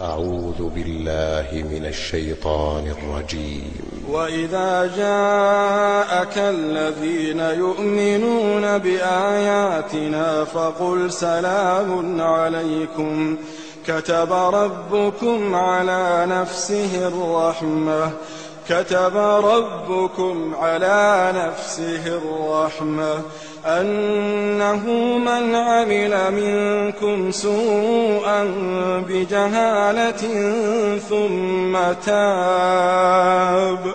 أعوذ بالله من الشيطان الرجيم. وإذا جاءك الذين يؤمنون بآياتنا فقل سلام عليكم. كتب ربكم على نفسه الرحمة. كتب ربكم على نفسه الرحمة أنه من عمل منكم سوءا بجهالة ثم تاب.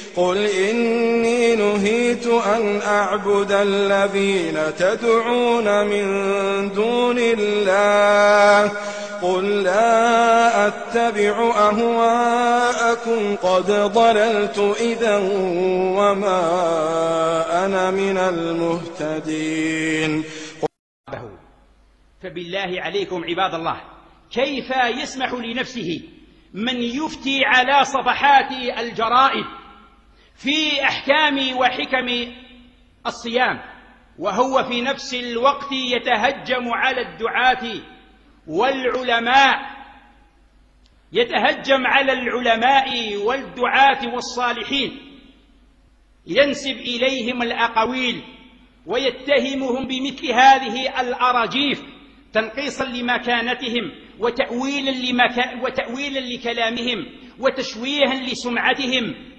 قل إني نهيت أن أعبد الذين تدعون من دون الله قل لا أتبع أهواءكم قد ضللت إذا وما أنا من المهتدين فبالله عليكم عباد الله كيف يسمح لنفسه من يفتي على صفحات الجرائد في أحكام وحكم الصيام وهو في نفس الوقت يتهجم على الدعاة والعلماء يتهجم على العلماء والدعاة والصالحين ينسب إليهم الأقاويل ويتهمهم بمثل هذه الأراجيف تنقيصا لمكانتهم وتأويلا, لمكا وتأويلا لكلامهم وتشويها لسمعتهم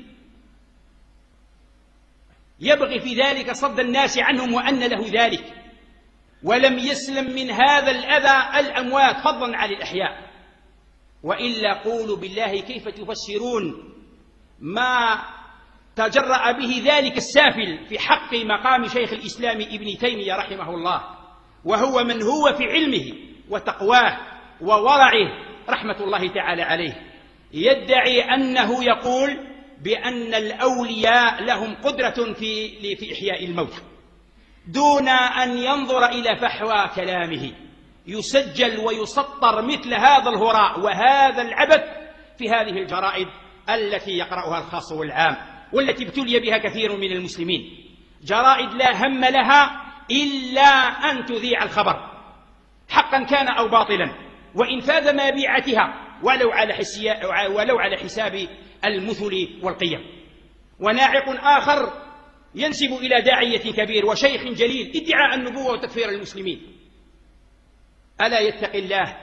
يبغي في ذلك صد الناس عنهم وأن له ذلك. ولم يسلم من هذا الأذى الأموات فضلا عن الأحياء. وإلا قولوا بالله كيف تفسرون ما تجرأ به ذلك السافل في حق مقام شيخ الإسلام ابن تيمية رحمه الله. وهو من هو في علمه وتقواه وورعه رحمة الله تعالى عليه. يدعي أنه يقول بأن الأولياء لهم قدرة في في إحياء الموتى دون أن ينظر إلى فحوى كلامه. يسجل ويسطر مثل هذا الهراء وهذا العبث في هذه الجرائد التي يقرأها الخاص والعام والتي ابتلي بها كثير من المسلمين. جرائد لا هم لها إلا أن تذيع الخبر. حقا كان أو باطلا. وإنفاذ مبيعتها ولو على, ولو على حساب المثل والقيم. وناعق آخر ينسب إلى داعية كبير وشيخ جليل ادعاء النبوة وتكفير المسلمين. ألا يتقي الله؟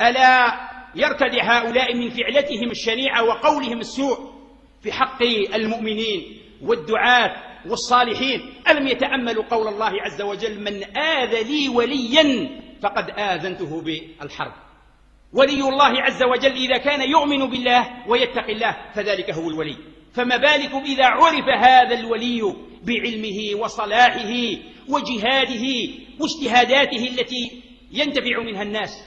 ألا يرتدع هؤلاء من فعلتهم الشنيعة وقولهم السوء في حق المؤمنين والدعاة والصالحين؟ ألم يتأملوا قول الله عز وجل من آذى لي وليا فقد آذنته بالحرب؟ ولي الله عز وجل إذا كان يؤمن بالله ويتقي الله فذلك هو الولي. فما بالكم إذا عرف هذا الولي بعلمه وصلاحه وجهاده واجتهاداته التي ينتفع منها الناس؟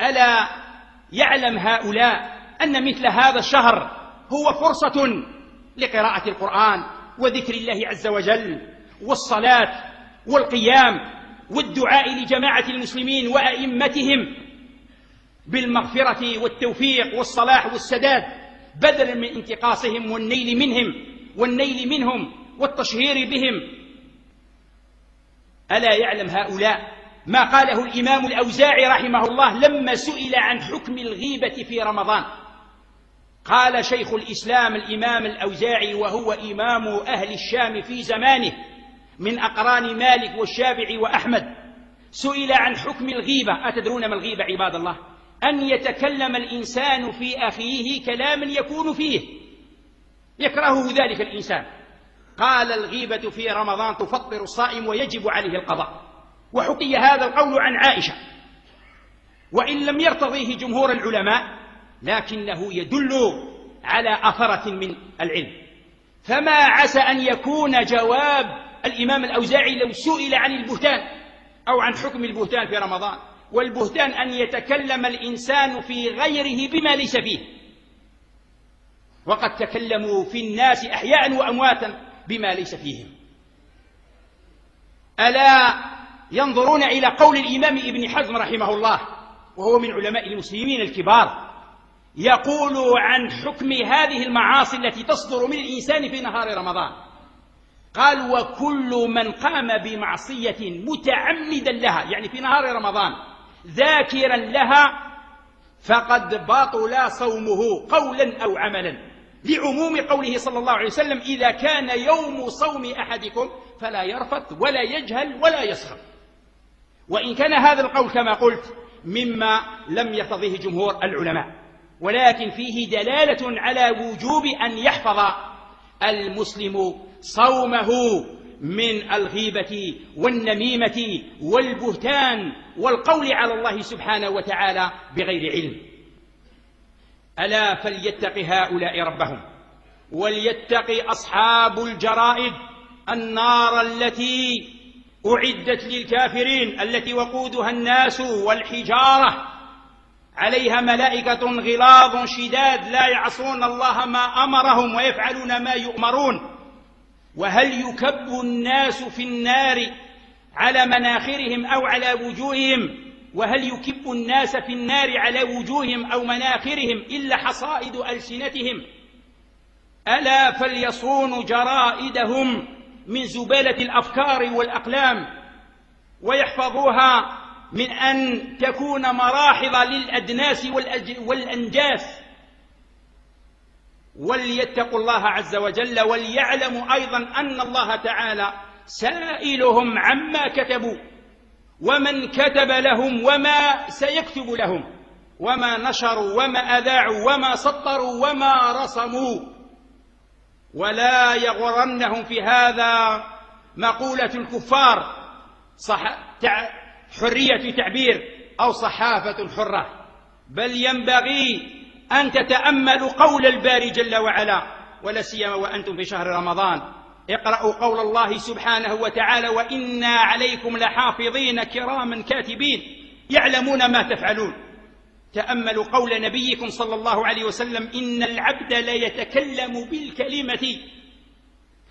ألا يعلم هؤلاء أن مثل هذا الشهر هو فرصة لقراءة القرآن وذكر الله عز وجل والصلاة والقيام والدعاء لجماعة المسلمين وأئمتهم بالمغفرة والتوفيق والصلاح والسداد بدلا من انتقاصهم والنيل منهم والنيل منهم والتشهير بهم. ألا يعلم هؤلاء ما قاله الإمام الأوزاعي رحمه الله لما سئل عن حكم الغيبة في رمضان؟ قال شيخ الإسلام الإمام الأوزاعي وهو إمام أهل الشام في زمانه من أقران مالك والشافعي وأحمد. سئل عن حكم الغيبة. أتدرون ما الغيبة عباد الله؟ أن يتكلم الإنسان في أخيه كلاما يكون فيه. يكرهه ذلك الإنسان. قال الغيبة في رمضان تفطر الصائم ويجب عليه القضاء. وحكي هذا القول عن عائشة. وإن لم يرتضيه جمهور العلماء لكنه يدل على أثرة من العلم. فما عسى أن يكون جواب الإمام الأوزاعي لو سئل عن البهتان أو عن حكم البهتان في رمضان والبهتان أن يتكلم الإنسان في غيره بما ليس فيه. وقد تكلموا في الناس أحياء وأمواتا بما ليس فيهم. ألا ينظرون إلى قول الإمام ابن حزم رحمه الله وهو من علماء المسلمين الكبار يقول عن حكم هذه المعاصي التي تصدر من الإنسان في نهار رمضان. قال وكل من قام بمعصية متعمدا لها يعني في نهار رمضان ذاكرا لها فقد بطل صومه قولا أو عملا. لعموم قوله صلى الله عليه وسلم إذا كان يوم صوم أحدكم فلا يرفث ولا يجهل ولا يسخر. وإن كان هذا القول كما قلت مما لم يرتضيه جمهور العلماء. ولكن فيه دلالة على وجوب أن يحفظ المسلم صومه من الغيبة والنميمة والبهتان والقول على الله سبحانه وتعالى بغير علم. ألا فليتق هؤلاء ربهم وليتق أصحاب الجرائد النار التي أعدت للكافرين التي وقودها الناس والحجارة عليها ملائكة غلاظ شداد لا يعصون الله ما أمرهم ويفعلون ما يؤمرون. وهل يكب الناس في النار على مناخرهم أو على وجوههم؟ وهل يكب الناس في النار على وجوههم أو مناخرهم إلا حصائد ألسنتهم؟ ألا فليصونوا جرائدهم من زبالة الأفكار والأقلام ويحفظوها من أن تكون مراحض للأدناس والأنجاس. وليتقوا الله عز وجل وليعلموا أيضا أن الله تعالى سائلهم عما كتبوا ومن كتب لهم وما سيكتب لهم وما نشروا وما أذاعوا وما سطروا وما رسموا. ولا يغرنهم في هذا مقولة الكفار. صح حرية تعبير أو صحافة حرة. بل ينبغي أن تتأملوا قول الباري جل وعلا ولا سيما وأنتم في شهر رمضان. اقرأوا قول الله سبحانه وتعالى وإنا عليكم لحافظين كراما كاتبين يعلمون ما تفعلون تأملوا قول نبيكم صلى الله عليه وسلم إن العبد لا يتكلم بالكلمة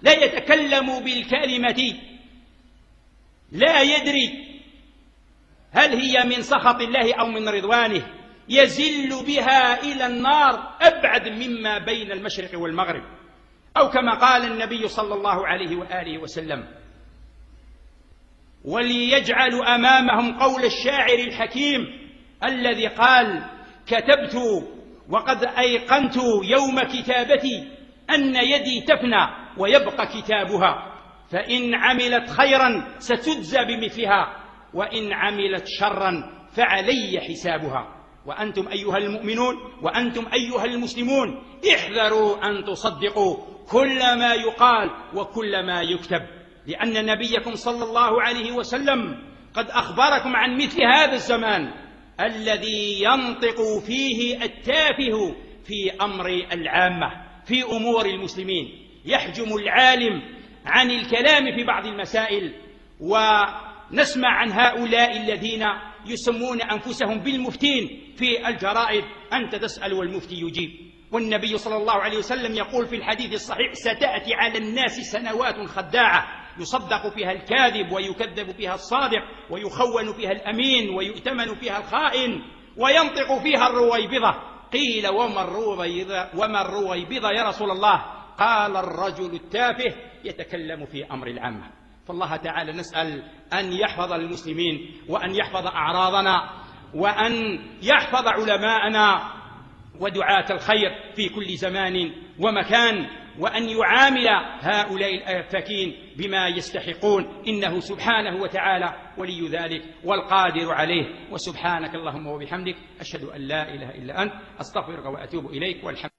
لا يتكلم بالكلمة لا يدري هل هي من سخط الله أو من رضوانه يزل بها إلى النار أبعد مما بين المشرق والمغرب. أو كما قال النبي صلى الله عليه وآله وسلم وليجعل أمامهم قول الشاعر الحكيم الذي قال كتبت وقد أيقنت يوم كتابتي أن يدي تفنى ويبقى كتابها فإن عملت خيرا ستجزى بمثلها وإن عملت شرا فعلي حسابها. وأنتم أيها المؤمنون وأنتم أيها المسلمون احذروا أن تصدقوا كل ما يقال وكل ما يكتب. لأن نبيكم صلى الله عليه وسلم قد أخبركم عن مثل هذا الزمان الذي ينطق فيه التافه في أمر العامة في أمور المسلمين. يحجم العالم عن الكلام في بعض المسائل ونسمع عن هؤلاء الذين يسمون أنفسهم بالمفتين في الجرائد. أنت تسأل والمفتي يجيب. والنبي صلى الله عليه وسلم يقول في الحديث الصحيح ستأتي على الناس سنوات خداعة. يصدق فيها الكاذب ويكذب فيها الصادق ويخون فيها الأمين ويؤتمن فيها الخائن وينطق فيها الرويبضة. قيل وما الرويبضة, وما الرويبضة يا رسول الله؟ قال الرجل التافه يتكلم في أمر العامة. فالله تعالى نسأل أن يحفظ المسلمين وأن يحفظ أعراضنا وأن يحفظ علماءنا ودعاة الخير في كل زمان ومكان وأن يعامل هؤلاء الآفاكين بما يستحقون. إنه سبحانه وتعالى ولي ذلك والقادر عليه. وسبحانك اللهم وبحمدك أشهد أن لا إله إلا أنت أستغفرك وأتوب إليك والحمد